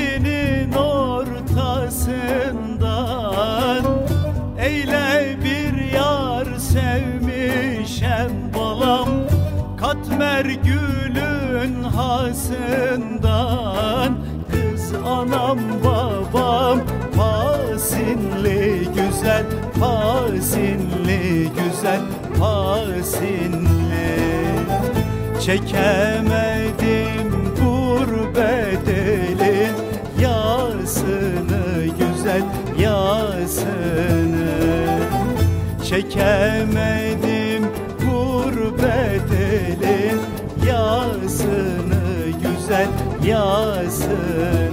Pasinin ortasından Eyle bir yar sevmişem balam Katmer gülün hasından Kız anam babam Pasinli güzel Pasinli güzel Pasinli Çekemedim yasını Çekemedim gurbet elin Yasını güzel yasını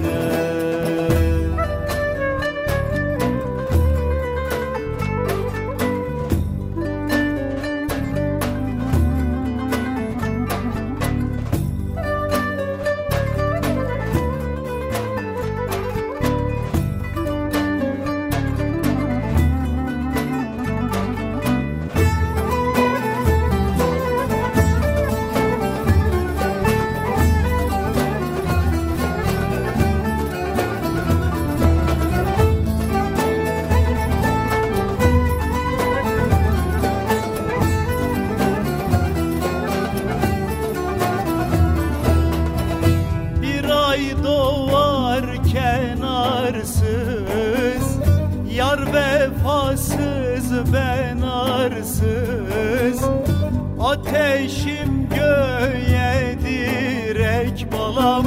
ben arsız. Ateşim göğe direk balam.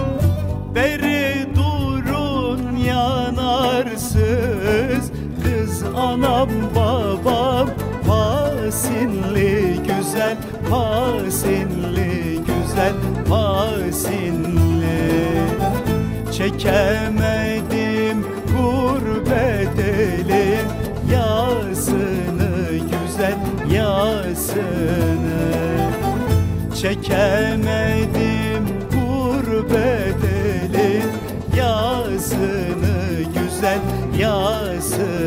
Beri durun yanarsız. Kız anam babam Pasinli güzel Pasinli güzel Pasinli. Çekemedim gurbet Çekemedim gurbet elin Yasını güzel yasını